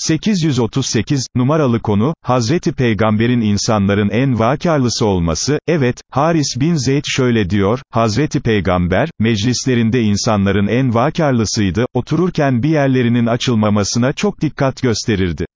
838, numaralı konu, Hazreti Peygamber'in insanların en vakarlısı olması, evet, Haris bin Zeyd şöyle diyor, Hazreti Peygamber, meclislerinde insanların en vakarlısıydı, otururken bir yerlerinin açılmamasına çok dikkat gösterirdi.